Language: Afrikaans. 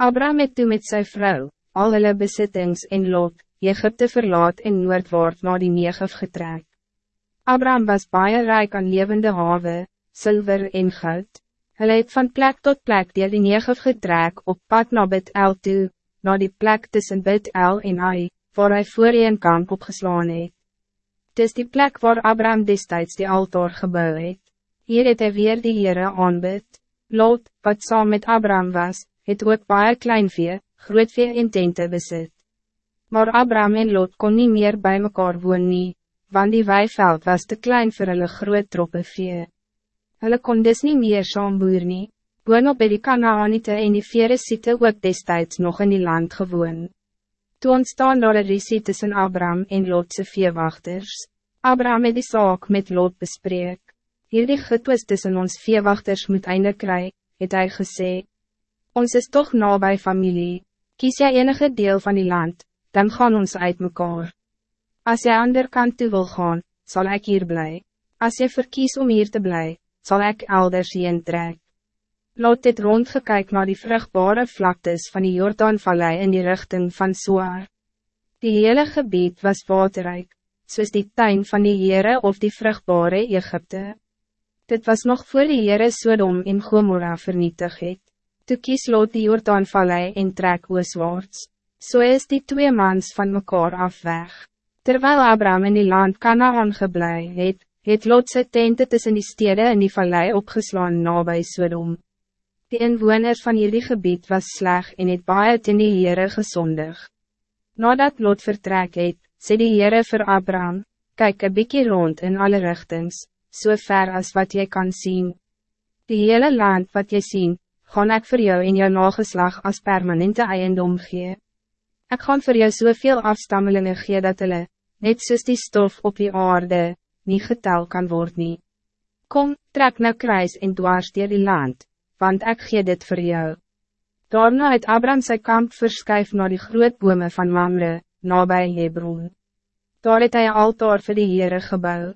Abraham het toe met zijn vrouw, al hulle besittings en lot, Egypte verlaat en noordwaard na die Negev getrek. Abraham was baie rijk aan levende haven, zilver en goud. Hulle het van plek tot plek die die Negev getrek op pad na Bid El toe, na die plek tussen Bid El en Ai, waar hy voor een kamp opgeslaan het. Dis die plek waar Abraham destijds die altaar gebouw het. Hier het hy weer die Heere aanbid. Lot, wat saam met Abraham was, het ook baie kleinvee, grootvee en tente besit. Maar Abraham en Lot kon niet meer bij mekaar woon nie, want die weiveld was te klein voor hulle groot troppe vee. Hulle kon dus niet meer saam boer nie, boonop by die Kanaanite en die vere siete ook destijds nog in die land gewoon. Toe ontstaan daar een risie tussen Abraham en Lotse veewachters. Abraham het die saak met Lot bespreek. Hierdie getwis tussen ons veewachters moet einde kry, het hy gesê. Ons is toch nabij familie. Kies jij enige deel van die land, dan gaan ons uit mekaar. Als jij ander kant toe wil gaan, zal ik hier blij. Als je verkies om hier te blij, zal ik elders heen trek. Laat dit rondgekyk naar die vruchtbare vlaktes van die Jordaanvallei in die richting van Soar. Die hele gebied was waterrijk, soos die tuin van die Heere of die vruchtbare Egypte. Dit was nog voor die Heere Sodom en Gomorra vernietig het. Toe kies Lot die Jordaanvallei en trek ooswaarts. So is die twee mans van mekaar af weg. Terwijl Abraham in die land Canaan geblei het, het Lot sy tente tussen die stede in die vallei opgeslaan nabij Sodom. Die inwoners van jullie gebied was sleg en het baie ten die Heere gesondig. Nadat Lot vertrek het, sê die Heere vir Abraham, kyk een bykie rond in alle richtings, so ver as wat jy kan zien. Die hele land wat jy ziet, gaan ik voor jou in jou nageslag als permanente eiendom gee. Ik gaan voor jou zoveel so afstammelingen gee dat hulle, net soos die stof op die aarde, niet getel kan worden. Kom, trek nou kruis en dwars dier die land, want ik gee dit voor jou. Daarna het Abraham sy kamp verskuif naar die groot bome van Mamre, nabij Hebron. Daar het hy altaar vir die Heere gebouw.